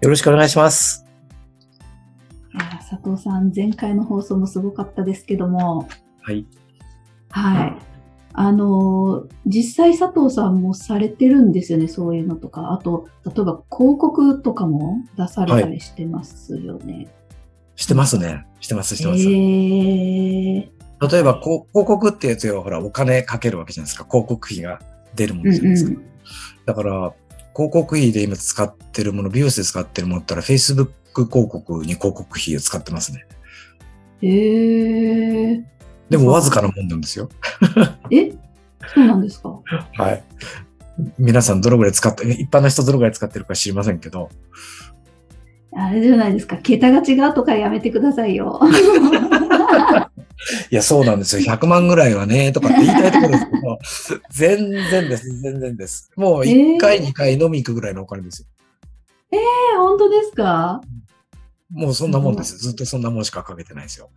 よろしくお願いします。佐藤さん、前回の放送もすごかったですけども、はい。はい。あのー実際佐藤さんもされてるんですよね、そういうのとか。あと、例えば広告とかも出されたりしてますよね。してますね。してます、してます。えー、例えば、広告ってやつは、ほら、お金かけるわけじゃないですか。広告費が出るもうんのじゃないですか。うん。だから、広告費で今使ってるもの、美容室で使ってるものだったら、Facebook 広告に広告費を使ってますね。えー、でも、わずかなもんなんですよ。え？そうなんですか？はい。皆さんどのぐらい使って、一般の人どのぐらい使ってるか知りませんけど、あれじゃないですか。桁が違うとかやめてくださいよ。いや、そうなんですよ。100万ぐらいはね、とかって言いたいところですけど、全然です、全然です。もう1回、2回飲み行くぐらいのお金ですよ。えー、本当ですか？もうそんなもんです。ずっとそんなもんしかかけてないですよ。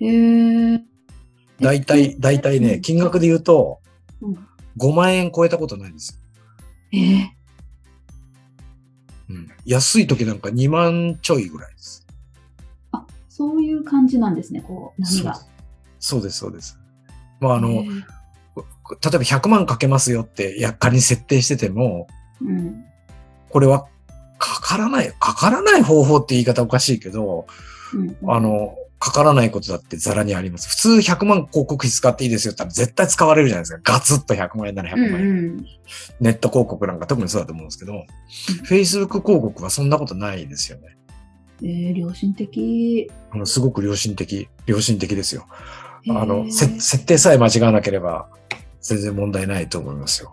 えー、大体、大体ね、金額で言うとうん、5万円超えたことないんですえー、よ。うん。安い時なんか2万ちょいぐらいです。あ、そういう感じなんですね、こう、波が。そうです、そうです。まあ、あの、え例えば100万かけますよって、やっかりに設定してても、ーうん。これはかからない、かからない方法って言い方おかしいけど、うん、あの、かからないことだってザラにあります。普通100万広告費使っていいですよって絶対使われるじゃないですか。ガツッと100万円なら100うん万円。うん、ネット広告なんか特にそうだと思うんですけど、Facebook 広告はそんなことないですよね。えー、良心的。あのすごく良心的、良心的ですよ。えーあの、せ設定さえ間違わなければ全然問題ないと思いますよ。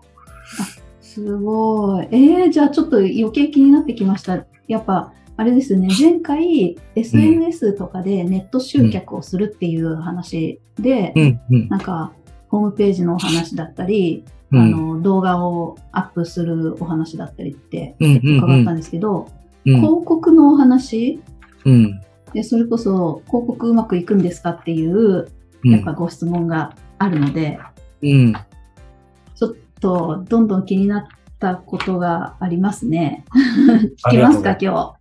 すごい。えー、じゃあちょっと余計気になってきました。やっぱ、あれですよね、前回 SNS とかでネット集客をするっていう話で、うん、うん、なんか、ホームページのお話だったり、うん。あの、動画をアップするお話だったりって伺ったんですけど、うん。広告のお話うん。で、それこそ広告うまくいくんですかっていう、やっぱご質問があるので、うん。ちょっとどんどん気になったことがありますね。聞きますか、あ今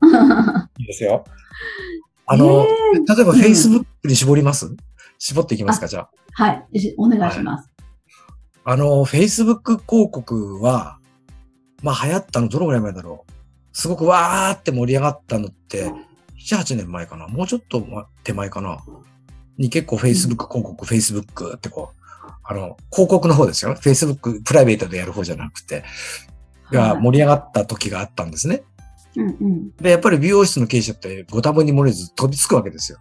いいですよ。あの、例えばうん Facebook に絞ります、絞っていきますか、じゃあ。日。はい、しお願いします。あの、Facebook 広告は、まあ流行ったのどのぐらい前だろう？すごくわーって盛り上がったのって、7、8年前かな？もうちょっと手前かな？に結構 Facebook 広告、Facebook ってこう、あの、広告の方ですよ。Facebook プライベートでやる方じゃなくて、がはい盛り上がった時があったんですね。うんうん。で、やっぱり美容室の経営者ってご多分に漏れず飛びつくわけですよ。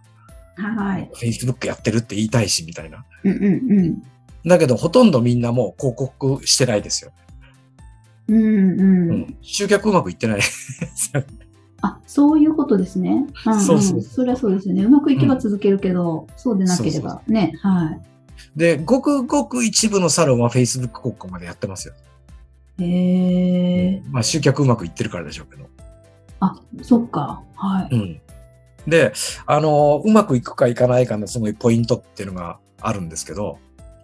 はい。Facebook やってるって言いたいし、みたいな。うんうんだけど、ほとんどみんなもう広告してないですよ。うん。うんうん。うん集客うまくいってないですよ。あ、そういうことですね。うんうん、そうそうそれはそうですよね。うまくいけば続けるけど、そうでなければね。はい。で、ごくごく一部のサロンは Facebook 広告までやってますよ。へえ。まあ集客うまくいってるからでしょうけど。あ、そっか。はい。うん。で、あの、うまくいくかいかないかのそのポイントっていうのがあるんですけど、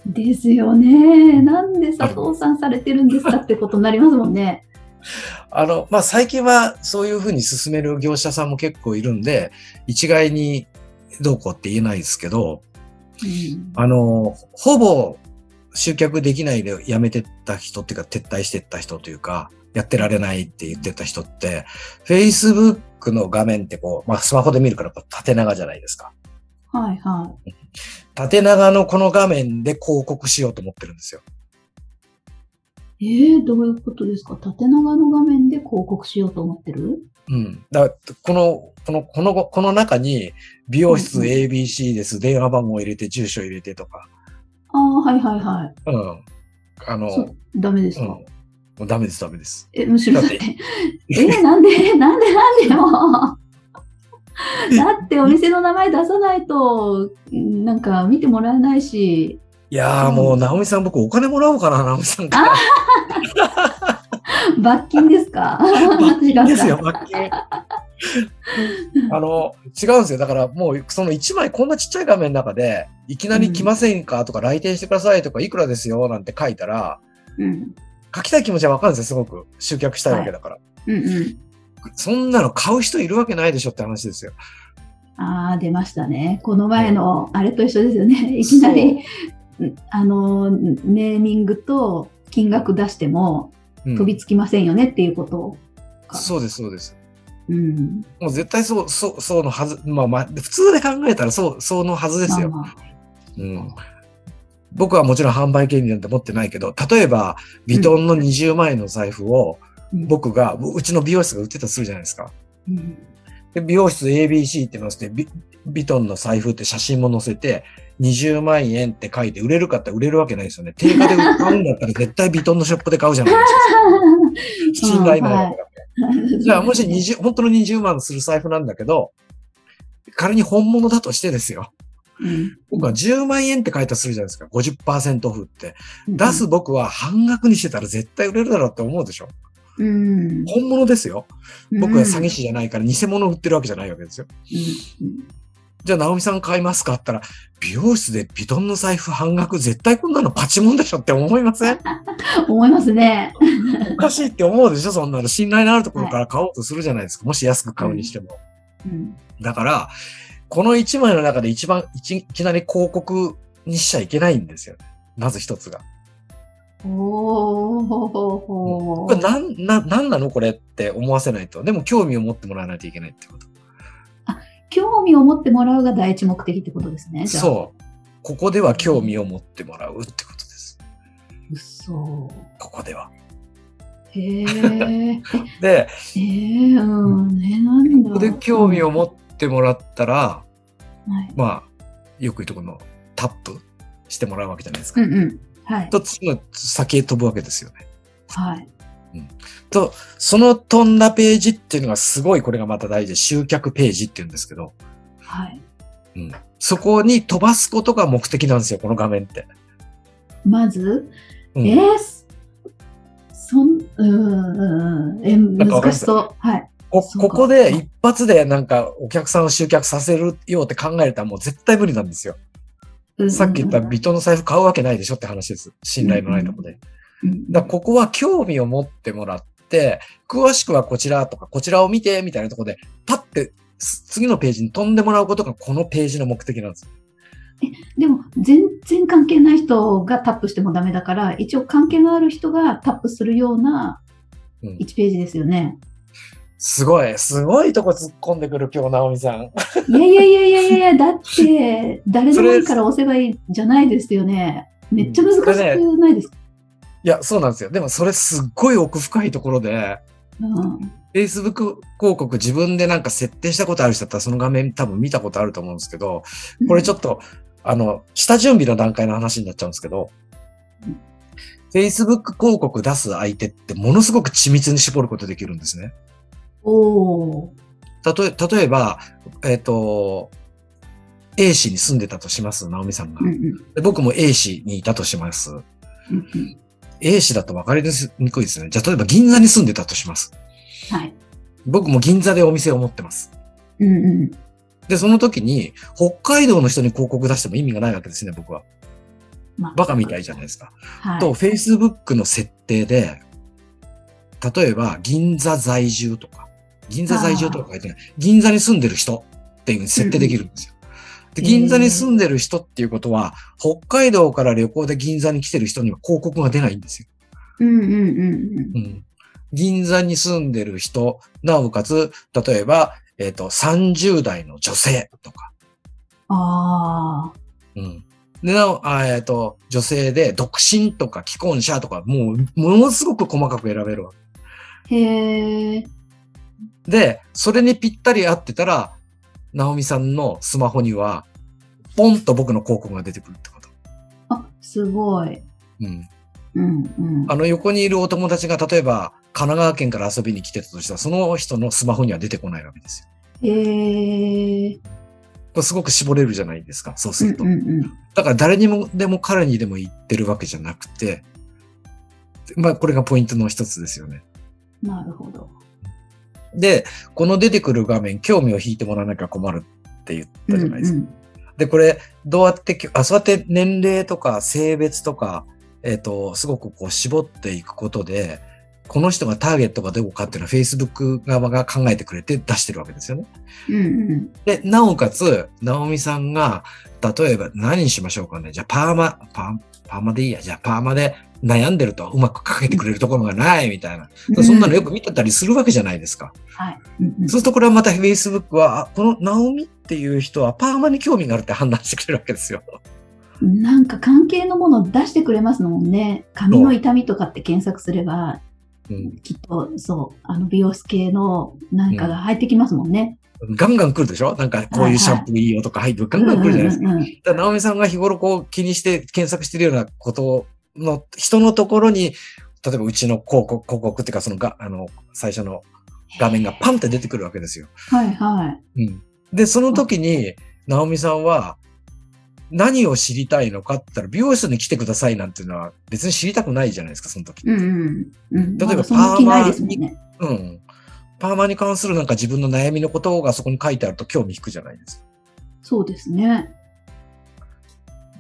ですよね。なんで佐藤さんされてるんですかってことになりますもんね。あの、まあ、最近はそういうふうに進める業者さんも結構いるんで、一概にどうこうって言えないですけど、うんあの、ほぼ集客できないで辞めてった人っていうか撤退してった人というか、やってられないって言ってた人って、Facebook の画面ってこう、まあスマホで見るから縦長じゃないですか。はいは縦長のこの画面で広告しようと思ってるんですよ。い。えー、どういうことですか？縦長の画面で広告しようと思ってる？うん。だからこの、この、この、この中に美容室うんうん ABC です。電話番号入れて、住所入れてとか。ああ、はいはいはい。うん。あの、ダメですか、うんもうダメです、ダメです。え、むしろだっ、てえ、なんで、なんで、なんでもう。だってお店の名前出さないと、なんか見てもらえないし、いやー、うんもう、直美さん、僕お金もらおうかな、直美さんから。罰金ですか？違うですよ、か。罰金。あの、違うんですよ。だからもう、その1枚、こんなちっちゃい画面の中で、いきなり来ませんかとか、来店してくださいとか、いくらですよ、なんて書いたら、うん。書きたい気持ちはわかるんですよ、すごく。集客したいわけだから。うんうん。そんなの買う人いるわけないでしょって話ですよ。ああ、出ましたね。この前のあれと一緒ですよね。いきなり、あの、ネーミングと金額出してもうん飛びつきませんよねっていうことか。そうです、そうです。うん。もう絶対そう、そう、そうのはず、まあまあ、普通で考えたらそう、そうのはずですよ。まあまあうん。僕はもちろん販売権利なんて持ってないけど、例えば、ビトンの20万円の財布を、うん僕が、うちの美容室が売ってたとするじゃないですか。うんで美容室 ABC って載せてビ、ビトンの財布って写真も載せて、20万円って書いて売れるかって売れるわけないですよね。定価で買うんだったら絶対ビトンのショップで買うじゃないですか。信頼ないわけだから。じゃあ、もし20、本当の20万する財布なんだけど、仮に本物だとしてですよ。うん僕は10万円って書いたとするじゃないですか。50%オフって。出す僕は半額にしてたら絶対売れるだろうって思うでしょ。うん。本物ですよ。僕は詐欺うん師じゃないから偽物売ってるわけじゃないわけですよ。うんじゃあ、直美さん買いますか？ったら、美容室でビトンの財布半額絶対こんなのパチモンでしょって思いません？思いますね。おかしいって思うでしょ？そんなの。信頼のあるところから買おうとするじゃないですか。もし安く買うにしても。うんだから、この1枚の中で一番いきなり広告にしちゃいけないんですよ。まず一つが。おーほほほこれなん、な、なんなの？これって思わせないと。でも興味を持ってもらわないといけないってこと。興味を持ってもらうが第一目的ってことですね。そう。ここでは興味を持ってもらうってことです。嘘。ここでは。へえ。えで、えー、うん。ね、なんだ。ここで興味を持ってもらったら、はい。まあ、よく言うとこのタップしてもらうわけじゃないですか。うんうん。はい。と、次の先へ飛ぶわけですよね。はい。と、その飛んだページっていうのがすごいこれがまた大事で、集客ページっていうんですけど、はい。うん、そこに飛ばすことが目的なんですよ、この画面って。まず、うんえー、そん、うん、うん、え、難しそう。はい。こここで一発でなんかお客さんを集客させるようって考えたらもう絶対無理なんですよ。うんさっき言ったビトンの財布買うわけないでしょって話です。信頼のないとこで。うんだここは興味を持ってもらって、詳しくはこちらとか、こちらを見てみたいなところで、パッてす次のページに飛んでもらうことがこのページの目的なんです。でも、全然関係ない人がタップしてもダメだから、一応関係のある人がタップするようなうん1ページですよね。すごい、すごいとこ突っ込んでくる今日、直美さん。いやいやいやいやいや、だって、誰でもいいから押せばいいじゃないですよね。めっちゃ難しくないですか、いや、そうなんですよ。でもそれすっごい奥深いところで、うん、Facebook 広告自分でなんか設定したことある人だったらその画面多分見たことあると思うんですけど、これちょっと、あの、下準備の段階の話になっちゃうんですけどうん Facebook 広告出す相手ってものすごく緻密に絞ることできるんですね。おーたとえ、例えば、えっ、と、A 市に住んでたとします、直美さんがうん。うんで僕も A 市にいたとします。うんうん、A 市だと分かりにくいですね。じゃあ、例えば銀座に住んでたとします。はい。僕も銀座でお店を持ってます。うんうんで、その時に、北海道の人に広告出しても意味がないわけですね、僕は。まあバカみたいじゃないですか。はい、と、Facebook の設定で、例えば、銀座在住とか、銀座在住とか書いてない、銀座に住んでる人っていうふうに設定できるんですよ。で、うん銀座に住んでる人っていうことは、北海道から旅行で銀座に来てる人には広告が出ないんですよ。うんうんうんうんうん。銀座に住んでる人、なおかつ、例えば、えっ、と、30代の女性とか、ああ、うん。で、なお、あえっ、と、女性で独身とか既婚者とか、もう、ものすごく細かく選べるわけ。へえ、で、それにぴったり合ってたら、ナオミさんのスマホには、ポンと僕の広告が出てくるってこと。あ、すごい。うん。うんうん。あの横にいるお友達が例えば神奈川県から遊びに来てたとしたら、その人のスマホには出てこないわけですよ。へえ。これすごく絞れるじゃないですか、そうすると。うんうんだから誰にもでも彼にでも言ってるわけじゃなくて、まあこれがポイントの一つですよね。うん。なるほど。で、この出てくる画面、興味を引いてもらわなきゃ困るって言ったじゃないですか。うんで、これ、どうやってき、あ、そうやって年齢とか性別とか、えっ、と、すごくこう絞っていくことで、この人がターゲットがどこかっていうのは Facebook 側が考えてくれて出してるわけですよね。うんうんで、なおかつ、ナオミさんが、例えば何にしましょうかね。じゃあ、パーマ、パーパーマでいいや。じゃあ、パーマで悩んでるとうまくかけてくれるところがないみたいな。うん。そんなのよく見てたりするわけじゃないですか。はい。うんうんそうするとこれはまた Facebook は、あこのナオミっていう人はパーマに興味があるって判断してくれるわけですよ。なんか関係のものを出してくれますもんね。髪の痛みとかって検索すれば、うん、きっとそう、あの美容室系のなんかが入ってきますもんね。ガンガン来るでしょ？なんかこういうシャンプーいいよとか入ってガンガン来るじゃないですか。うんうんうんだから、直美さんが日頃こう気にして検索してるようなことの人のところに、例えばうちの広告、広告っていうかそのが、あの、最初の画面がパンって出てくるわけですよ。はいはい。うん。で、その時に、直美さんは、何を知りたいのかって言ったら、美容室に来てくださいなんていうのは別に知りたくないじゃないですか、その時。うんうんうん。例えばまだそんな気ないですもんね。うん。パーマに関するなんか自分の悩みのことがそこに書いてあると興味引くじゃないですか。そうですね。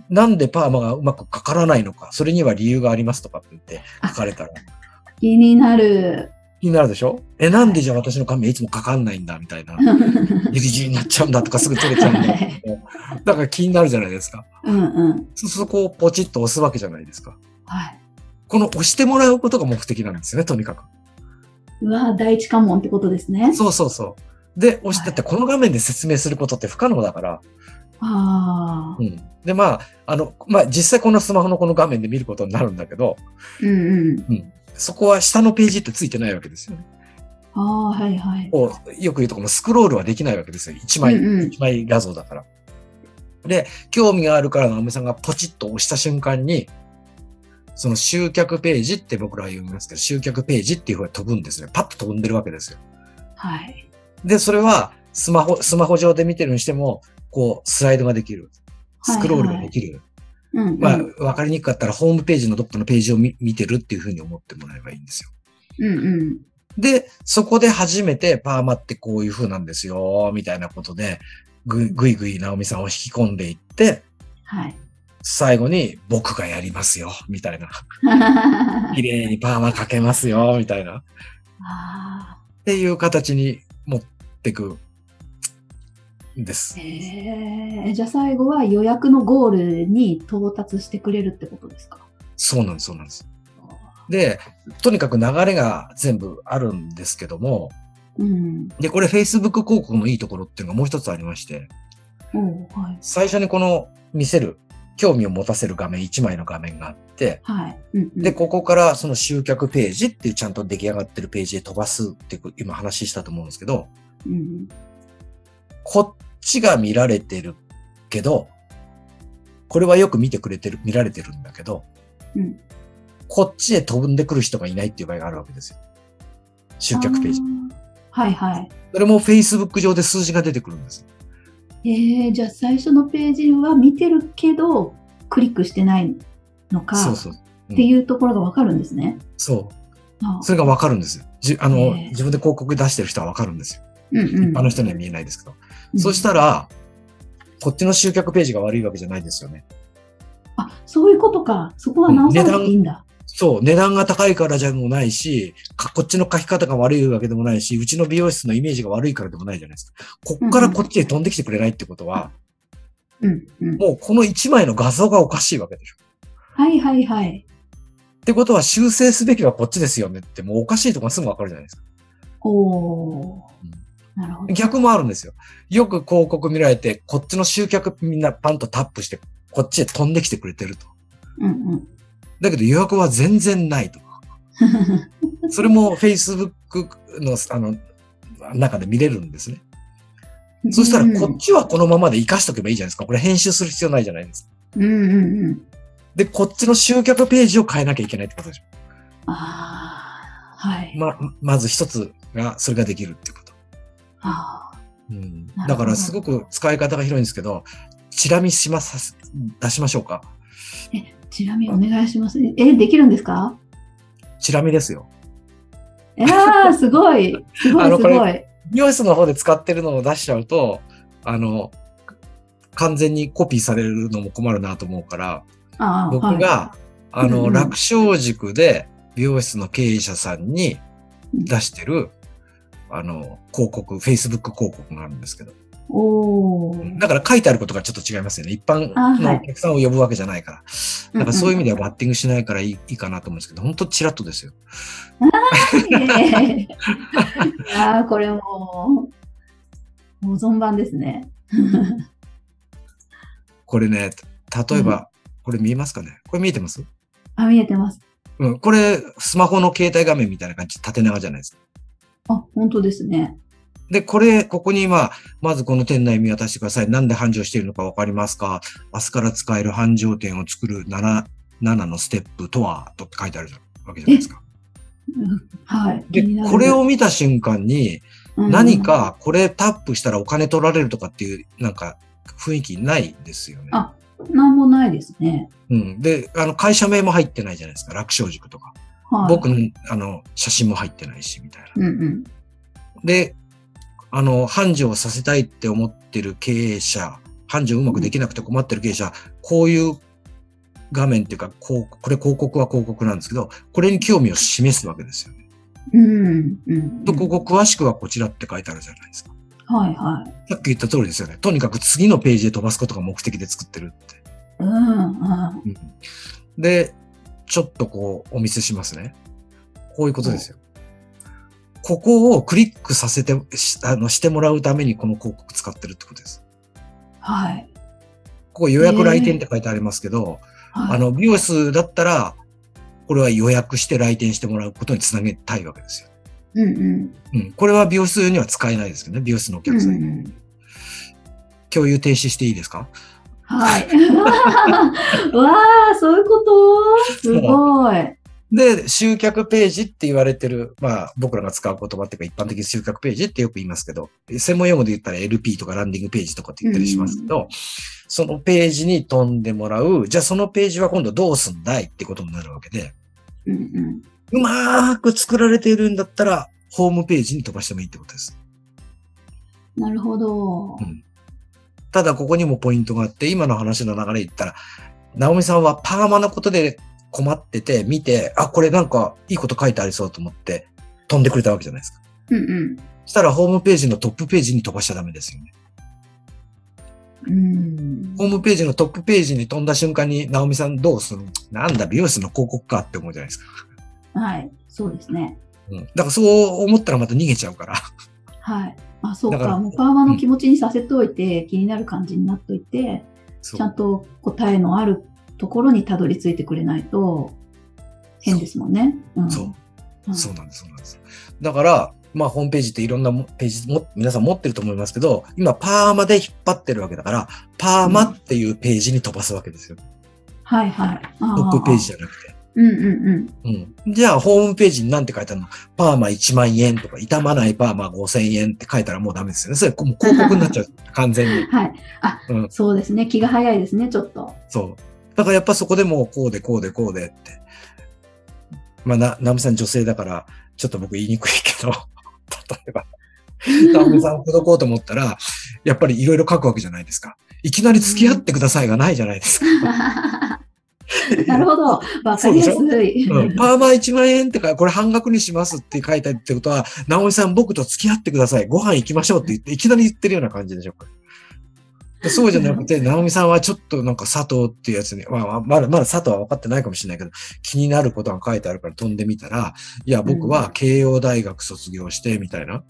なんでパーマがうまくかからないのか、それには理由がありますとかって言って書かれたら気になる。気になるでしょ？え、なんでじゃあ私の髪はいつもかかんないんだみたいな。ギリギリになっちゃうんだとかすぐ取れちゃうんだ。だから気になるじゃないですか。うんうん。そうするとこうポチッと押すわけじゃないですか。はい。この押してもらうことが目的なんですよね、とにかく。うわ第一関門ってことですね。そうそうそう。で、押してってこの画面で説明することって不可能だから。ああう。ん。で、まあ、あの、まあ実際このスマホのこの画面で見ることになるんだけど、うんうん。うん。そこは下のページってついてないわけですよね。ああ、はいはい。こうよく言うとこのスクロールはできないわけですよ。一枚、うんうん一枚画像だから。で、興味があるから直美さんがポチッと押した瞬間に、その集客ページって僕らは読みますけど、集客ページっていう方に飛ぶんですね。パッと飛んでるわけですよ。はい。で、それはスマホ、スマホ上で見てるにしても、こう、スライドができる。スクロールができる。うん、うん。まあ、わかりにくかったらホームページのどっかのページを見見てるっていうふうに思ってもらえばいいんですよ。うんうん。で、そこで初めてパーマってこういう風なんですよ、みたいなことで、ぐぐいぐい直美さんを引き込んでいって、はい。最後に僕がやりますよ、みたいな。綺麗にパーマかけますよ、みたいな。っあていう形に持ってくんですえじゃあ最後は予約のゴールに到達してくれるってことですか？そうなんです、そうなんです。で、とにかく流れが全部あるんですけども、うん。で、これ Facebook 広告のいいところっていうのがもう一つありまして、おうはい。最初にこの見せる、興味を持たせる画面、1枚の画面があって、はい。うんうんで、ここからその集客ページっていうちゃんと出来上がってるページへ飛ばすって今話したと思うんですけど、うんこっちが見られてるけど、これはよく見てくれてる、見られてるんだけど、うんこっちへ飛んでくる人がいないっていう場合があるわけですよ。集客ページ。あはいはい。それも Facebook 上で数字が出てくるんです。えー、じゃあ最初のページは見てるけど、クリックしてないのかそうそう。っていうところがわかるんですね。そう。あそれがわかるんですよ。じあの、へえ自分で広告出してる人はわかるんですよ。うんうん一般の人には見えないですけど。うんそしたら、こっちの集客ページが悪いわけじゃないですよね。あ、そういうことか。そこは直さなくていいんだ。そう、値段が高いからじゃもないし、かこっちの書き方が悪いわけでもないし、うちの美容室のイメージが悪いからでもないじゃないですか。こっからこっちへ飛んできてくれないってことは、うんうん。もうこの1枚の画像がおかしいわけでしょ。はいはいはい。ってことは修正すべきはこっちですよねって、もうおかしいとこがすぐわかるじゃないですか。おー。逆もあるんですよ。よく広告見られて、こっちの集客みんなパンとタップして、こっちへ飛んできてくれてると。うんうん。だけど予約は全然ないと。それも Facebook のあの中で見れるんですね。そしたらこっちはこのままで活かしとけばいいじゃないですか。これ編集する必要ないじゃないですか。うんうんうん。で、こっちの集客ページを変えなきゃいけないってことでしょ。ああ、はい。ま、まず一つが、それができるっていうこと。うんだからすごく使い方が広いんですけど、チラ見します、出しましょうか。ちなみにお願いします。え、できるんですか？チラ見ですよ。いやー、すごい。すごい、すごい。美容室の方で使ってるのを出しちゃうと、あの、完全にコピーされるのも困るなと思うから、僕が、あの、うんうん楽勝塾で美容室の経営者さんに出してる、あの、広告、Facebook 広告があるんですけど。おーだから書いてあることがちょっと違いますよね。一般あはいのお客さんを呼ぶわけじゃないから。だからそういう意味ではんバッティングしないからいい,、いいかなと思うんですけど、本当チラッとですよ。うんいやいや いやーこれもう、もう存番ですね。これね、例えば、これ見えますかね？これ見えてます？あ、見えてます。うん。これ、スマホの携帯画面みたいな感じ、縦長じゃないですか。あ、本当ですね。で、これ、ここに今、まずこの店内見渡してください。なんで繁盛しているのかわかりますか？明日から使える繁盛店を作る7、7のステップとはとって書いてあるわけじゃないですか。うんはい。でこれを見た瞬間に、うん何かこれタップしたらお金取られるとかっていう、なんか雰囲気ないですよね。あなんもないですね。うん。で、あの、会社名も入ってないじゃないですか。楽勝塾とか。はい。僕の、あの、写真も入ってないし、みたいな。うんうん。で、あの、繁盛させたいって思ってる経営者、繁盛うまくできなくて困ってる経営者、こういう画面っていうか、こう、これ広告は広告なんですけど、これに興味を示すわけですよね。うんうん。と、ここ詳しくはこちらって書いてあるじゃないですか。はいはい。さっき言った通りですよね。とにかく次のページで飛ばすことが目的で作ってるって。うんうん。うんで、ちょっとこう、お見せしますね。こういうことですよ。ここをクリックさせて、しあの、してもらうためにこの広告使ってるってことです。はい。ここ予約来店って書いてありますけど、はいあの、美容室だったら、これは予約して来店してもらうことにつなげたいわけですよ。うんうん。うん。これは美容室には使えないですけどね、美容室のお客さんに。うんうん共有停止していいですか？はい。わあ、そういうこと？すごい。で、集客ページって言われてる、まあ僕らが使う言葉っていうか一般的に集客ページってよく言いますけど、専門用語で言ったら LP とかランディングページとかって言ったりしますけど、そのページに飛んでもらう、じゃあそのページは今度どうすんだいってことになるわけで、うんうん。うまーく作られているんだったら、ホームページに飛ばしてもいいってことです。なるほど。うんただここにもポイントがあって、今の話の流れで言ったら、ナオミさんはパーマのことで困ってて、見て、あ、これなんかいいこと書いてありそうと思って飛んでくれたわけじゃないですか。うんうん。そしたらホームページのトップページに飛ばしちゃダメですよね。うんホームページのトップページに飛んだ瞬間に、ナオミさんどうするなんだ、美容室の広告かって思うじゃないですか。はい。そうですね。うん。だからそう思ったらまた逃げちゃうから。はい。あ、そうか。もうパーマの気持ちにさせておいて、気になる感じになっといて、そうちゃんと答えのあるところにたどり着いてくれないと、変ですもんね。うん、そう。うんそうなんです、そうなんです。だから、まあ、ホームページっていろんなもページも皆さん持ってると思いますけど、今、パーマで引っ張ってるわけだから、パーマっていうページに飛ばすわけですよ。はいはい。トトップページじゃなくて。うんうんうん。うん。じゃあ、ホームページに何て書いてあるの？パーマ1万円とか、傷まないパーマ5000円って書いたらもうダメですよね。それもう広告になっちゃう。完全に。はい。あ、うんそうですね。気が早いですね、ちょっと。そう。だからやっぱそこでもうこうでこうでこうでって。まあ、な、ナミさん女性だから、ちょっと僕言いにくいけど、例えば、ナミさんを口説こうと思ったら、やっぱりいろいろ書くわけじゃないですか。いきなり付き合ってくださいがないじゃないですか。なるほど。わかりやすい。うん、パーマ1万円ってか、これ半額にしますって書いてあるってことは、直美さん僕と付き合ってください。ご飯行きましょうって言って、いきなり言ってるような感じでしょ、うか。でそうじゃなくて、ナオミさんはちょっとなんか佐藤っていうやつに、まあ、まだ、まだ佐藤は分かってないかもしれないけど、気になることが書いてあるから飛んでみたら、いや、僕は慶応大学卒業して、みたいな。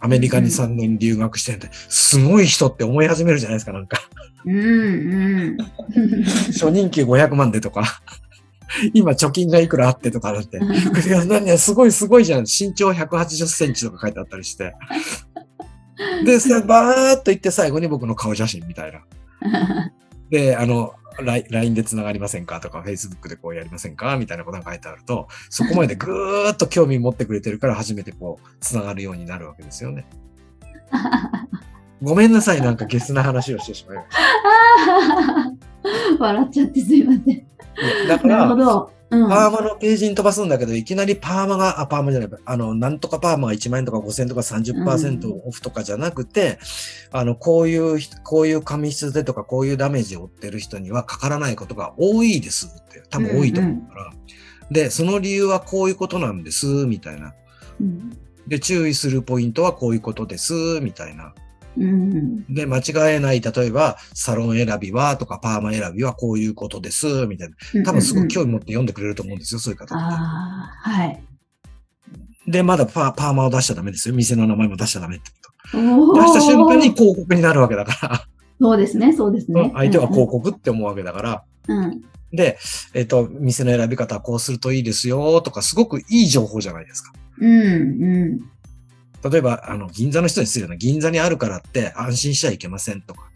アメリカに3年留学してんで、すごい人って思い始めるじゃないですか、なんか。うんうん。初任給500万でとか。今貯金がいくらあってとかだって。いや、何や、すごいすごいじゃん。身長180センチとか書いてあったりして。で、さ、バーっと言って最後に僕の顔写真みたいな。で、あの、ライン LINE で繋がりませんかとか、Facebook でこうやりませんかみたいなことが書いてあると、そこまでぐーっと興味持ってくれてるから初めてこう、繋がるようになるわけですよね。ごめんなさい、なんかゲスな話をしてしまいました。笑っちゃってすいません。だかなるほら。パーマのページに飛ばすんだけど、いきなりパーマが、あ、パーマじゃない、あの、なんとかパーマが1万円とか5000円とか30%オフとかじゃなくて、あの、こういうひ、こういう髪質でとか、こういうダメージを負ってる人にはかからないことが多いですって、多分多いと思うから。で、その理由はこういうことなんです、みたいな。うん。で、注意するポイントはこういうことです、みたいな。うん。で、間違えない、例えば、サロン選びはとか、パーマ選びはこういうことです、みたいな。多分すごく興味持って読んでくれると思うんですよ、そういう方。ああ、はい。で、まだパパーマを出しちゃダメですよ。店の名前も出しちゃダメってこおと。出した瞬間にー広告になるわけだかそうですね、そうですら、ね。相手は広告って思うわけだから、うん。で、えっ、と、店の選び方はこうするといいですよとか、すごくいい情報じゃないですか。うん。うん。例えば、あの、銀座の人に失礼な、銀座にあるからって安心しちゃいけませんとか、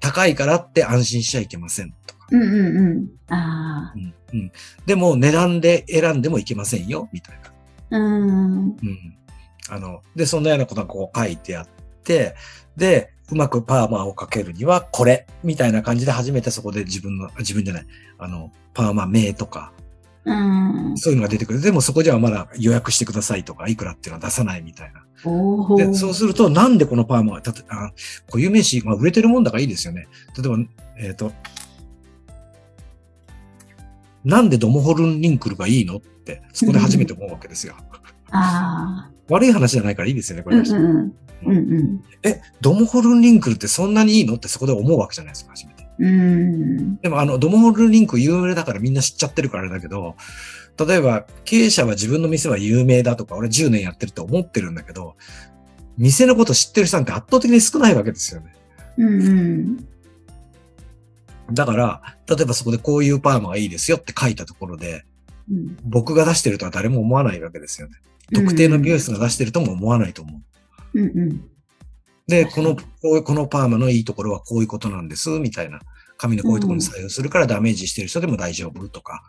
高いからって安心しちゃいけませんとか、うん。うん。うん。ああ。うんうん、でも値段で選んでもいけませんよ、みたいな。うん。うん。あの、で、そんなようなことがこう書いてあって、で、うまくパーマをかけるにはこれ、みたいな感じで初めてそこで自分の、自分じゃない、あの、パーマ名とか、うん。そういうのが出てくる。でもそこではまだ予約してくださいとか、いくらっていうのは出さないみたいな。で、そうすると、なんでこのパーマが、たとあ固有名詞、まあ、売れてるもんだからいいですよね。例えば、えっ、と、なんでドモホルンリンクルがいいのって、そこで初めて思うわけですよ。ああ。悪い話じゃないからいいですよね、これは。うんうん。うんうん。え、ドモホルンリンクルってそんなにいいのってそこで思うわけじゃないですか、初め。でもあの、ドモホルンリンク有名だからみんな知っちゃってるからあれだけど、例えば、経営者は自分の店は有名だとか、俺10年やってると思ってるんだけど、店のこと知ってる人なんて圧倒的に少ないわけですよね。うんうん。だから、例えばそこでこういうパーマがいいですよって書いたところで、うん僕が出してるとは誰も思わないわけですよね。特定の美容室が出してるとも思わないと思う。うんうん。で、この、このパーマのいいところはこういうことなんです、みたいな。髪のこういうところに採用するからダメージしてる人でも大丈夫とか。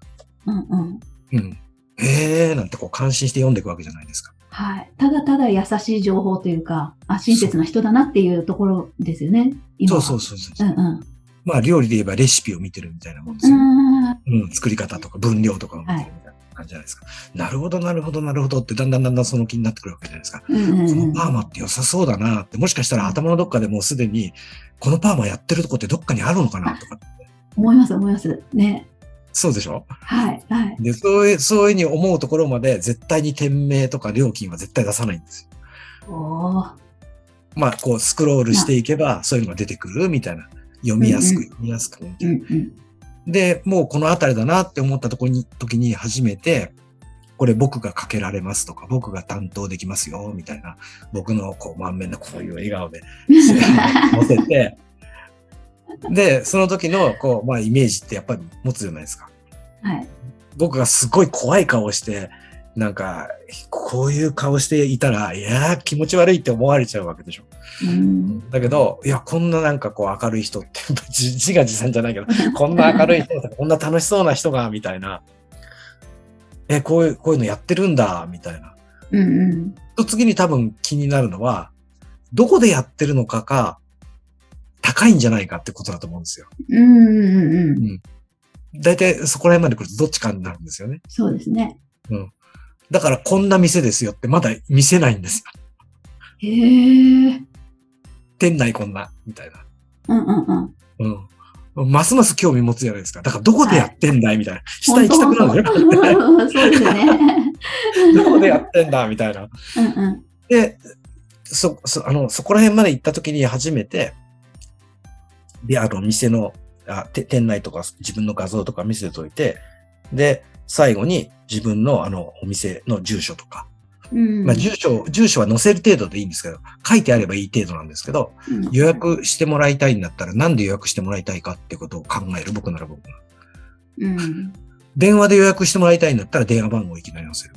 うんうん。うん。へーなんてこう感心して読んでいくわけじゃないですか。はい。ただただ優しい情報というか、あ、親切な人だなっていうところですよね。そうそうそうそう。うんうん。まあ料理で言えばレシピを見てるみたいなもんですよ。うん。うん、作り方とか分量とかを見てるみたいな感じじゃないですか。なるほど、なるほど、なるほどってだんだんだんだんその気になってくるわけじゃないですか。うんうんうんこのパーマって良さそうだなって、もしかしたら頭のどっかでもうすでに、このパーマやってるとこってどっかにあるのかなとか。思います、思います。ね。そうでしょ？はい、はい。で、そういう、そういうふうに思うところまで絶対に店名とか料金は絶対出さないんですよ。おーまあ、こうスクロールしていけば、そういうのが出てくるみたいな。読みやすく、うん読みやすくみたいな。うんうん。で、もうこのあたりだなって思ったとこに、時に初めて、これ僕がかけられますとか、僕が担当できますよ、みたいな。僕のこう満面のこういう笑顔で 乗せて、で、その時の、こう、まあ、イメージってやっぱり持つじゃないですか。はい。僕がすごい怖い顔をして、なんか、こういう顔していたら、いやー、気持ち悪いって思われちゃうわけでしょ。うん。だけど、いや、こんななんかこう明るい人って、じ自画自賛じゃないけど、こんな明るい人こんな楽しそうな人が、みたいな。え、こういう、こういうのやってるんだ、みたいな。うんうん。と次に多分気になるのは、どこでやってるのかか、高いんじゃないかってことだと思うんですよ。うんうんうんうん。大体そこら辺まで来るとどっちかになるんですよね。そうですね。だからこんな店ですよってまだ見せないんですよ。へえ。店内こんな、みたいな。うんうんうん。うん。ますます興味持つじゃないですか。だからどこでやってんだいみたいな。下行きたくなるんだよ。本当 そうですよね。どこでやってんだみたいな。うんうん。で、そ、そ、あの、そこら辺まで行った時に初めて、で、あの、店の、あ、て店内とか自分の画像とか見せておいて、で、最後に自分のあの、お店の住所とか、うんまあ、住所、住所は載せる程度でいいんですけど、書いてあればいい程度なんですけど、うん予約してもらいたいんだったら、なんで予約してもらいたいかってことを考える、僕なら僕。うん電話で予約してもらいたいんだったら、電話番号をいきなり載せる。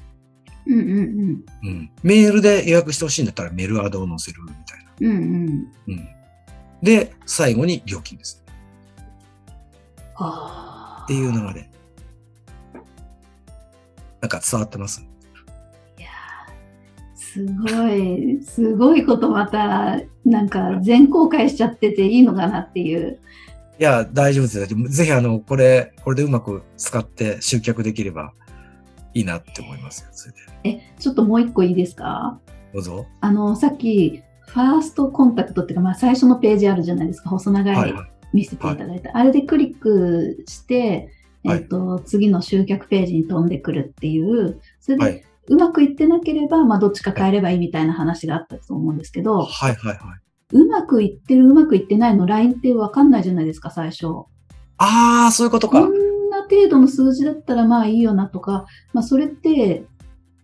うんうんうん。メールで予約してほしいんだったら、メールアドを載せるみたいな。うんうんうん。で、最後に料金です。あっていうので。なんか伝わってます？いやーすごい、すごいことまた、なんか全公開しちゃってていいのかなっていう。いや、大丈夫ですよ。ぜひあの、これ、これでうまく使って集客できればいいなって思いますよ。それで。え、ちょっともう一個いいですか？どうぞ。あの、さっき、ファーストコンタクトっていうか、まあ最初のページあるじゃないですか、細長はいいはい。見せていただいた。あれでクリックして、えっ、と、次の集客ページに飛んでくるっていう、それで、はい。うまくいってなければ、まあどっちか変えればいいみたいな話があったと思うんですけど、はいはいはい。うまくいってる、うまくいってないのラインってわかんないじゃないですか、最初。ああ、そういうことこか。んな程度の数字だったらまあいいよなとか、まあそれって、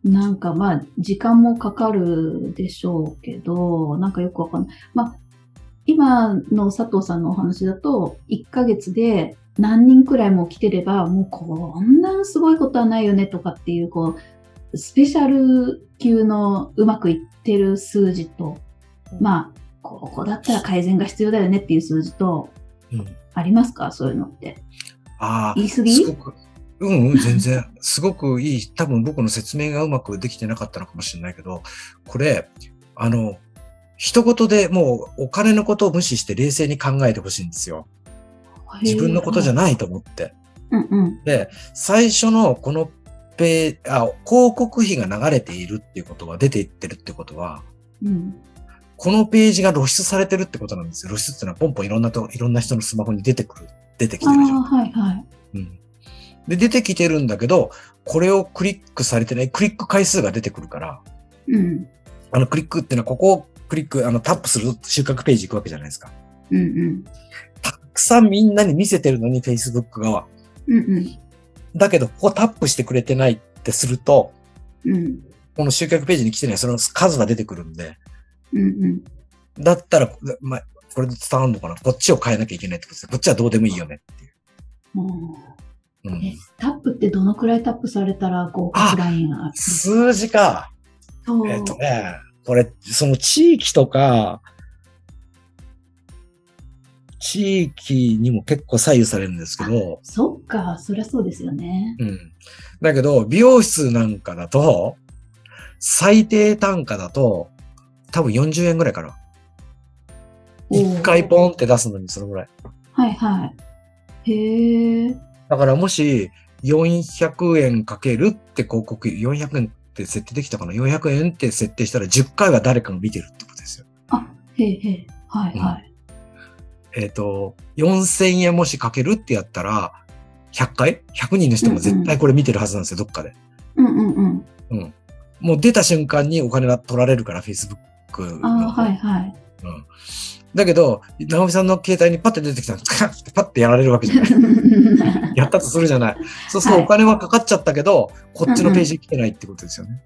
なんかまあ時間もかかるでしょうけど、なんかよくわかんない。まあ今の佐藤さんのお話だと、1ヶ月で何人くらいも来てれば、もうこんなすごいことはないよねとかっていう、こう、スペシャル級のうまくいってる数字と、まあ、ここだったら改善が必要だよねっていう数字と、うん。ありますか？そういうのって。ああ、言い過ぎ？すごく。うん、うん、全然。すごくいい。多分僕の説明がうまくできてなかったのかもしれないけど、これ、あの、一言でもうお金のことを無視して冷静に考えてほしいんですよ。自分のことじゃい。ないと思って。うんうん。で、最初のこのペあ、広告費が流れているっていうことは、出ていってるってことは、うん。このページが露出されてるってことなんですよ。露出っていうのはポンポンいろんなと、いろんな人のスマホに出てくる、出てきてる状態。はいはい。うん。で、出てきてるんだけど、これをクリックされてない、クリック回数が出てくるから、うん。あのクリックっていうのは、ここをクリック、あの、タップすると収穫ページ行くわけじゃないですか。うんうん。たくさんみんなに見せてるのに、Facebook 側。うんうん。だけど、ここタップしてくれてないってすると、うん。この集客ページに来てないその数が出てくるんで、うんうん。だったら、まあ、これで伝わるのかな？こっちを変えなきゃいけないってことですこっちはどうでもいいよねっていう。タップってどのくらいタップされたら合格ラインがある数字か。えっ、とね、これ、その地域とか、地域にも結構左右されるんですけど、そっか、そりゃそうですよね。うん。だけど、美容室なんかだと、最低単価だと、多分40円ぐらいかな。一回ポンって出すのにそのぐらい。はいはい。へえ。だからもし、400円かけるって広告、400円って設定できたかな ?400 円って設定したら10回は誰かが見てるってことですよ。あ、へえへえ。はいはい。えっ、と、4000円もしかけるってやったら、100回 ?100 人の人も絶対これ見てるはずなんですよ、どっかで。うんうんうん。うん。もう出た瞬間にお金が取られるから、Facebook あの。あ、はいはい。うん。だけど、直美さんの携帯にパッて出てきたら、カッてパッてやられるわけじゃない。やったとするじゃない。そうするとお金はかかっちゃったけど、こっちのページ来てないってことですよね。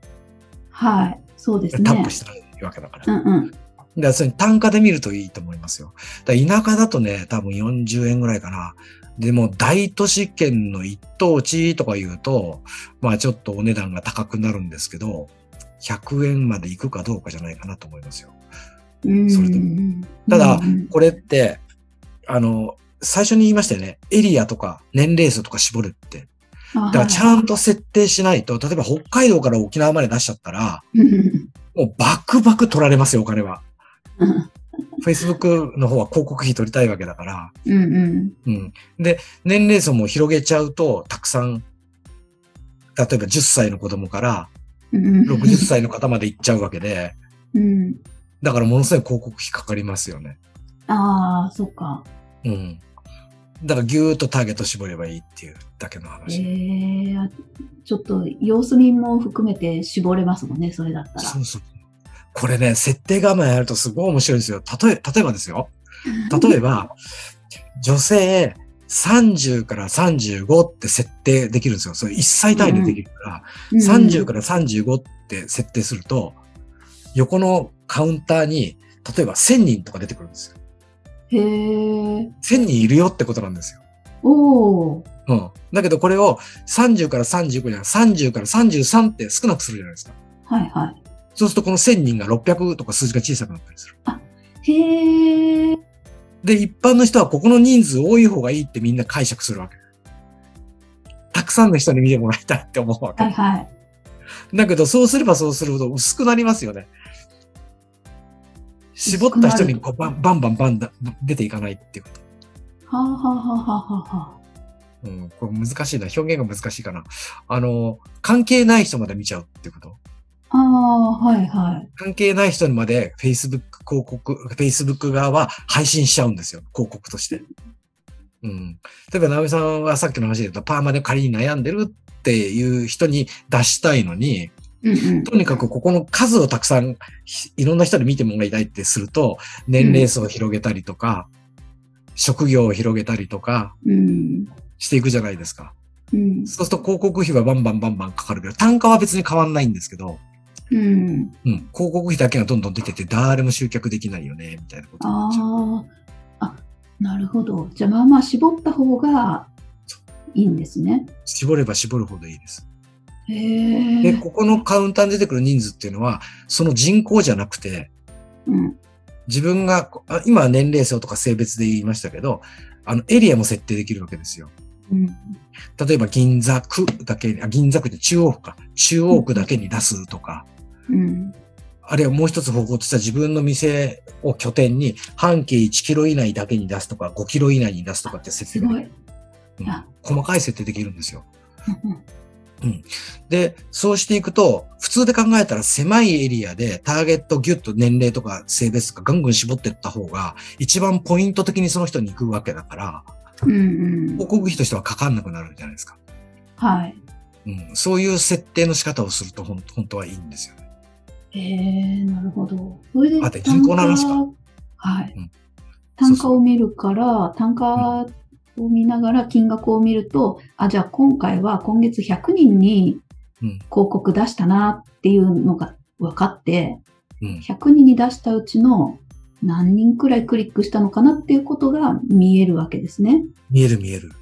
はい。そうですね。タップしてないわけだから。うんうん。だから単価で見るといいと思いますよ。だ田舎だとね、多分40円ぐらいかな。でも大都市圏の一等地とか言うと、まあちょっとお値段が高くなるんですけど、100円まで行くかどうかじゃないかなと思いますよ。うんそれでただうんこれって、あの、最初に言いましたよね。エリアとか年齢層とか絞るって。だだからちゃんと設定しないと、例えば北海道から沖縄まで出しちゃったら、もうバクバク取られますよ、お金は。Facebook の方は広告費取りたいわけだから。うんうん。うん。で、年齢層も広げちゃうと、たくさん、例えば10歳の子供からうん60歳の方まで行っちゃうわけで、うん。だからものすごい広告費かかりますよね。ああ、そっか。うん。だからぎゅーっとターゲット絞ればいいっていうだけのえ話。えちょっと様子見も含めて絞れますもんね、それだったら。そうそう。これね、設定画面やるとすごい面白いんですよ。例え、例えばですよ。例えば、女性30から35って設定できるんですよ。それ1歳単位でできるから、うん30から35って設定すると、横のカウンターに、例えば1000人とか出てくるんですよ。へえ。1000人いるよってことなんですよ。おお。うん。だけどこれを30から35じゃなく30から33って少なくするじゃないですか。はいはそうするとこの1000人が600とか数字が小さくなったりする。い。へえ。で、一般の人はここの人数多い方がいいってみんな解釈するわけ。たくさんの人に見てもらいたいって思うわけ。はいはい。だけど、そうすればそうするほど薄くなりますよね。絞った人にこうバンバンバンバンだ出ていかないっていうこと。はあはあはあはあはあ。うん、これ難しいな。表現が難しいかな。あの、関係ない人まで見ちゃうってこと？ああ、はいはい。関係ない人にまで Facebook 広告、Facebook 側は配信しちゃうんですよ。広告として。うん。例えば、直美さんはさっきの話で言うと、パーマで仮に悩んでるっていう人に出したいのに、うんうん。とにかくここの数をたくさんひいろんな人に見てもらいたいってすると、年齢層を広げたりとか、職業を広げたりとかうん。していくじゃないですか。うん。そうすると広告費はバンバンバンバンかかるけど、単価は別に変わんないんですけど、うん。うん、広告費だけがどんどん出てて、誰も集客できないよね、みたいなことになっちゃう。ああ。あ、なるほど。じゃあまあまあ絞った方がいいんですね。絞れば絞るほどいいです。へえ。で、ここのカウンターに出てくる人数っていうのは、その人口じゃなくて、うん。自分が、あ今は年齢層とか性別で言いましたけど、あの、エリアも設定できるわけですよ。うん。例えば銀座区だけに、あ、銀座区で中央区か。中央区だけに出すとか、うん。あるいはもう一つ方法としては自分の店を拠点に半径1キロ以内だけに出すとか、5キロ以内に出すとかって設。定ができる。うんあ細かい設定できるんですよ。うんで、そうしていくと、普通で考えたら狭いエリアでターゲットギュッと年齢とか性別とかガンガン絞っていった方が、一番ポイント的にその人に行くわけだから、うんうん。広告費としてはかかんなくなるじゃないですか。はい。うん、そういう設定の仕方をすると本当はいいんですよね。へえ、なるほど。それであで人口の話かはい。うん単価を見るから、単価を見ながら金額を見ると、あ、じゃあ今回は今月100人にうん広告出したなっていうのが分かって、うん。100人に出したうちの何人くらいクリックしたのかなっていうことが見えるわけですね。見える見える。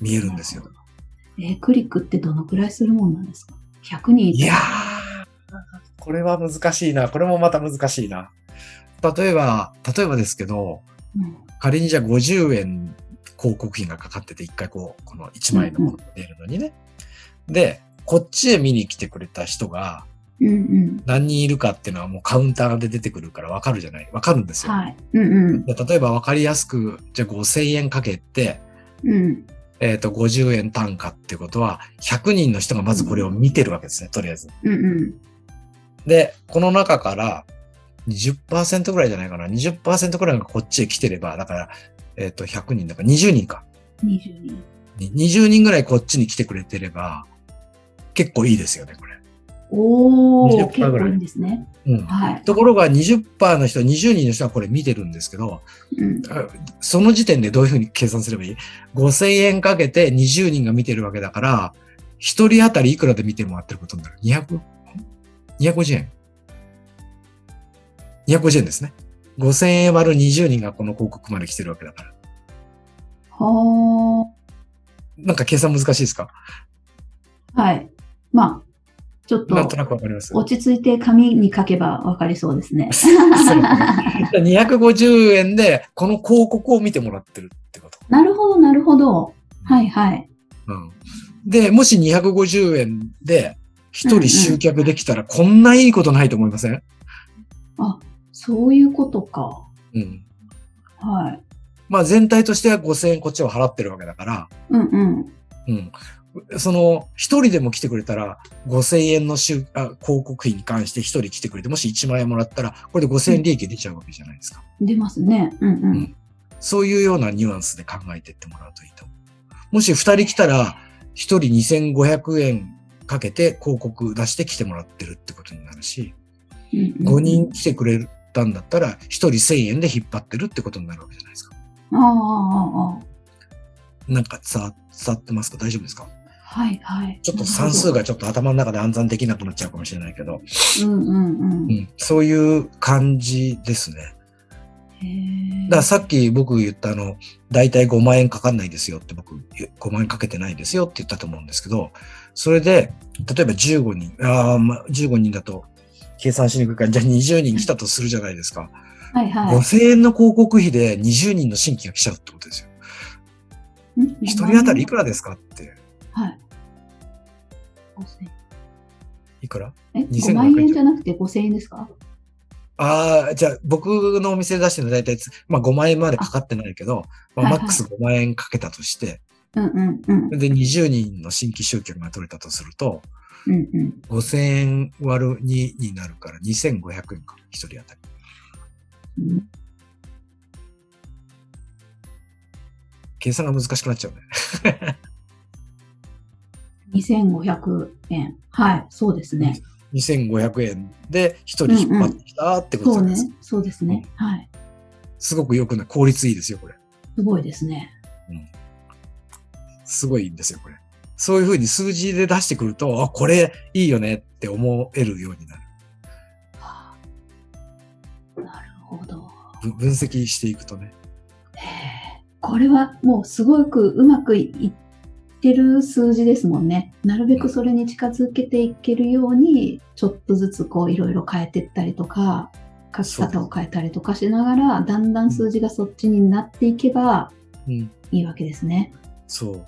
見えるんですよ。えークリックってどのくらいするもんなんですか ?100 人いやー、これは難しいな。これもまた難しいな。例えば、例えばですけど、うん仮にじゃあ50円広告費がかかってて、一回こう、この1枚のものが出るのにね。で、こっちへ見に来てくれた人がうんうん。何人いるかっていうのはもうカウンターで出てくるからわかるじゃない？わかるんですよ。はい。うんうん。で例えばわかりやすく、じゃあ5000円かけて、うん。えっ、と、50円単価ってことは、100人の人がまずこれを見てるわけですね、とりあえず。うんうん。で、この中から20%ぐらいじゃないかな。20%ぐらいがこっちへ来てれば、だから、えっ、と、100人だから20人か。20人。に20人ぐらいこっちに来てくれてれば、結構いいですよね、これ。おー、20%結構ぐらいいですね。うん。はい。ところが20%の人、20人の人はこれ見てるんですけど、うん。あその時点でどういうふうに計算すればいい ?5000 円かけて20人が見てるわけだから、1人当たりいくらで見てもらってることになる ?200? 250円 ?250 円ですね。5000円割る20人がこの広告まで来てるわけだから。はなんか計算難しいですか？ー。はい。まあ、ちょっとなんとなくわかります落ち着いて紙に書けばわかりそうですね。そう250円でこの広告を見てもらってるってこと。なるほど、なるほど。はいはい。うん。で、もし250円で一人集客できたらこんないいことないと思いません？あ、そういうことか。うん。はい。まあ全体としては5000円こっちを払ってるわけだから、うんうん。うん。その、一人でも来てくれたら、5000円の集あ広告費に関して一人来てくれて、もし1万円もらったら、これで5000円利益出ちゃうわけじゃないですか。出ますね。うんうん。んそういうようなニュアンスで考えていってもらうといいと思う。もし二人来たら、一人2500円かけて広告出して来てもらってるってことになるし、うんうん5人来てくれたんだったら、一人1000円で引っ張ってるってことになるわけじゃないですか。ああ、ああ、あなんか伝わってますか？大丈夫ですか？あ。はいはい。ちょっと算数がちょっと頭の中で暗算できなくなっちゃうかもしれないけど、うんうんうん。うん、そういう感じですね。だからさっき僕言ったあの、だいたい5万円かかんないですよって僕、5万円かけてないですよって言ったと思うんですけど、それで、例えば15人、ああ、まあ、15人だと計算しにくいから、じゃあ20人来たとするじゃないですか。はいはい。5000円の広告費で20人の新規が来ちゃうってことですよ。ん一人当たりいくらですかって。はい。5000いくら？え、2500 5万円じゃなくて5000円ですか？ああ、じゃあ僕のお店で出してるの大体つ、まあ5万円までかかってないけど、まあ、はいはいマックス5万円かけたとして、うんうんうん。で20人の新規集客が取れたとすると、うんうん。5000円割る2になるから2500円か、一人当たり。うん計算が難しくなっちゃうね。2500円。はい、そうですね。2500円で一人引っ張ってきたってことそうじゃないですか。、ねそうですね。はい。すごく良くない、効率いいですよ、これ。すごいですね。すごいんですよ、これ。そういうふうに数字で出してくると、あ、これいいよねって思えるようになる。はあなるほど。ぶ分析していくとね。これはもうすごくうまくいってる数字ですもんね。なるべくそれに近づけていけるように、ちょっとずつこういろいろ変えていったりとか、書き方を変えたりとかしながら、だんだん数字がそっちになっていけばうん。いいわけですね。そう。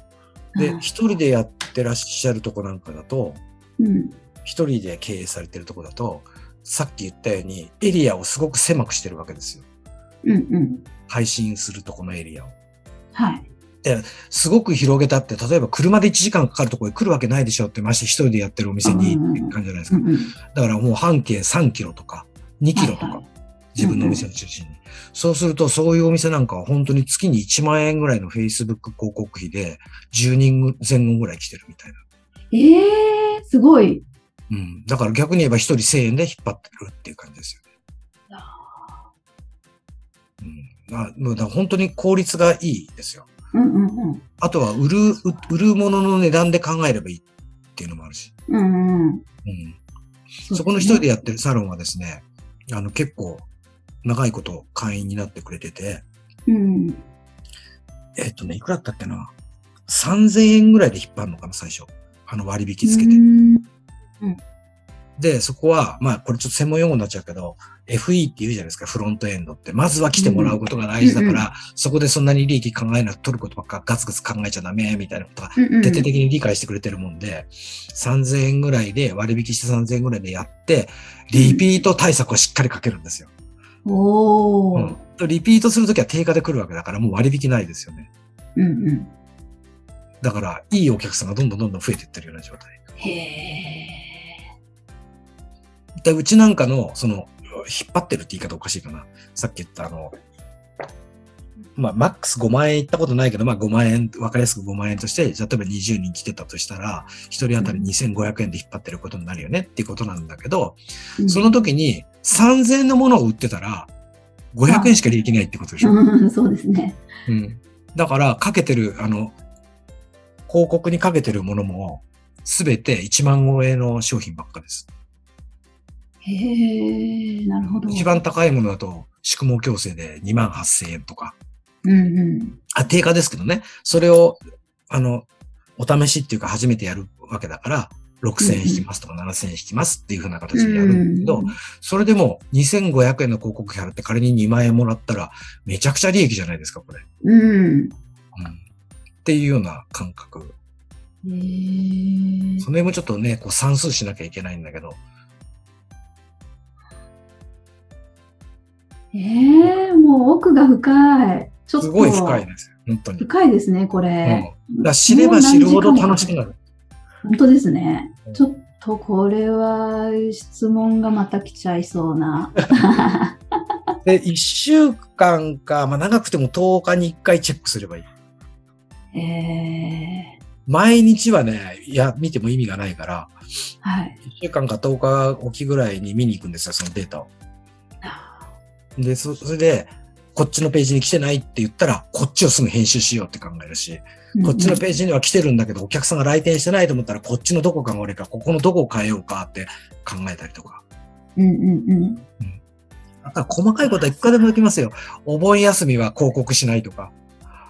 でう、ん一人でやってらっしゃるとこなんかだと、うん。一人で経営されてるとこだと、さっき言ったようにエリアをすごく狭くしてるわけですよ。うんうん。配信するとこのエリアを。はい。すごく広げたって、例えば車で1時間かかるところに来るわけないでしょって、まして一人でやってるお店にって感じじゃないですか。だからもう半径3キロとか2キロとかはいはい、自分のお店を中心に。そうすると、そういうお店なんかは本当に月に1万円ぐらいの Facebook 広告費で10人前後ぐらい来てるみたいな。ええー、すごい。うん。だから逆に言えば1人1000円で引っ張ってるっていう感じですよね。うん。あもうだ本当に効率がいいですよ。うんうんうん。あとは売る、う売るものの値段で考えればいいっていうのもあるし。うんうん。うん。そこの一人でやってるサロンはですね、あの結構長いこと会員になってくれてて、うん。えっとね、いくらだったっけな ?3000 円ぐらいで引っ張るのかな、最初。あの割引つけて。うんで、そこは、まあ、これちょっと専門用語になっちゃうけど、FE って言うじゃないですか、フロントエンドって。まずは来てもらうことが大事だから、うんうんそこでそんなに利益考えなく取ることばっかガツガツ考えちゃダメ、みたいなことがうんうん徹底的に理解してくれてるもんで、3000円ぐらいで、割引して3000円ぐらいでやって、リピート対策をしっかりかけるんですよ。おー。うん。とリピートするときは定価で来るわけだから、もう割引ないですよね。うんうん。だから、いいお客さんがどんどんどんどん増えていってるような状態。へえ。で、うちなんかの、その、引っ張ってるって言い方おかしいかな。さっき言ったあの、まあ、マックス5万円いったことないけど、まあ5万円、わかりやすく5万円として、例えば20人来てたとしたら、1人当たり2500円で引っ張ってることになるよねっていうことなんだけど、その時に3000円のものを売ってたら、500円しか利益ないってことでしょ？うん、そうですね。うん。だから、かけてる、あの、広告にかけてるものも、すべて1万超えの商品ばっかです。へえ、なるほど。一番高いものだと、宿毛矯正で2万8000円とか。うんうん。あ、定価ですけどね。それを、あの、お試しっていうか初めてやるわけだから、6000円引きますとか7000円引きますっていうふうな形でやるんだけど、それでも2500円の広告費払って仮に2万円もらったら、めちゃくちゃ利益じゃないですか、これ。うん。うん。っていうような感覚。その辺もちょっとね、こう算数しなきゃいけないんだけど、ええ、もう奥が深い。ちょっとすごい深いですよ、本当に。深いですね、こうん。だ知れば知るほど楽しくなる。本当ですねうん。ちょっとこれは質問がまた来ちゃいそうな。で、一週間か、まあ長くても10日に1回チェックすればいい。ええ毎日はね、いや、見ても意味がないから、はい。1週間か10日おきぐらいに見に行くんですよ、そのデータを。で、そそれで、こっちのページに来てないって言ったら、こっちをすぐ編集しようって考えるし、こっちのページには来てるんだけど、お客さんが来店してないと思ったら、こっちのどこかが悪いか、ここのどこを変えようかって考えたりとか。うんうんうん。だから細かいことはいくらでもできますよ。お盆休みは広告しないとか。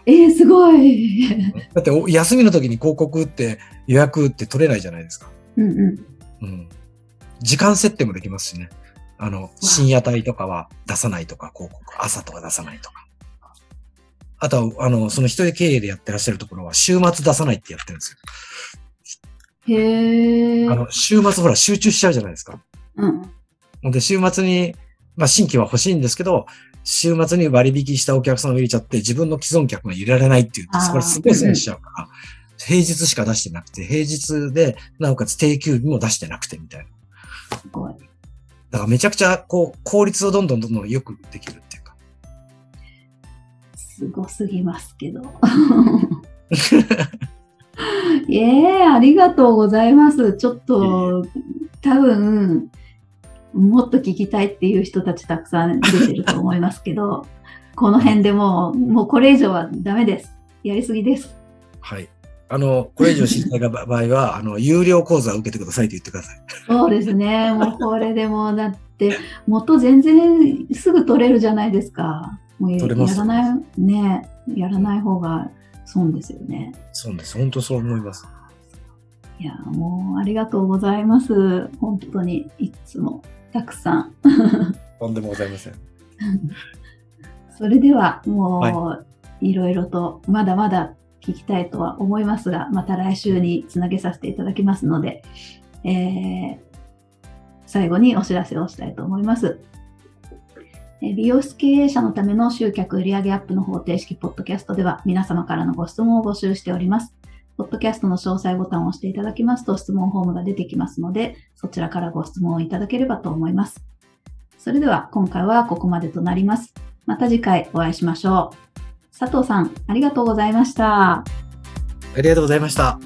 ええすごい。だってお休みの時に広告って予約って取れないじゃないですか。うんうん。うん。時間設定もできますしね。あの、深夜帯とかは出さないとか、広告、朝とか出さないとか。あとは、あの、その一人経営でやってらっしゃるところは、週末出さないってやってるんですへえ。よ。あの、週末ほら集中しちゃうじゃないですか。うん。ので、週末に、まあ、新規は欲しいんですけど、週末に割引したお客さんを入れちゃって、自分の既存客が入れられないっていうあー、これすごい損しちゃうから、平日しか出してなくて、平日で、なおかつ定休日も出してなくてみたいな。すごい。だからめちゃくちゃ、こう、効率をどんどんどんどんよくできるっていうか。すごすぎますけど。ええありがとうございます。ちょっと、多分、もっと聞きたいっていう人たちたくさん出てると思いますけど、この辺でもう、もうこれ以上はダメです。やりすぎです。はい。あの、これ以上知りたい場合は、あの、有料講座を受けてくださいって言ってください。そうですね。もうこれでも、だって、元全然すぐ取れるじゃないですか。もうや取れますやらない、ね、やらない方が損ですよね。そうです。本当そう思います。いや、もうありがとうございます。本当に、いつも、たくさん。とんでもございません。それでは、もう、いろいろと、まだまだ聞きたいとは思いますが、また来週につなげさせていただきますので、えー最後にお知らせをしたいと思います。え美容室経営者のための集客売上アップの方程式ポッドキャストでは皆様からのご質問を募集しております。ポッドキャストの詳細ボタンを押していただきますと質問フォームが出てきますので、そちらからご質問をいただければと思います。それでは今回はここまでとなります。また次回お会いしましょう。佐藤さん、ありがとうございました。ありがとうございました。